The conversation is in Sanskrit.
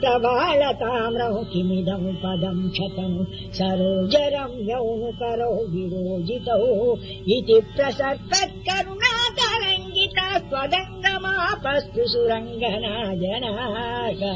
प्रबालताम्रौ किमिदम् पदम् क्षतम् सरोजरम् यौनुकरौ विरोजितौ इति प्रसर्पत्करुणा तरङ्गिता त्वदङ्गमापस्तु सुरङ्गना जनाः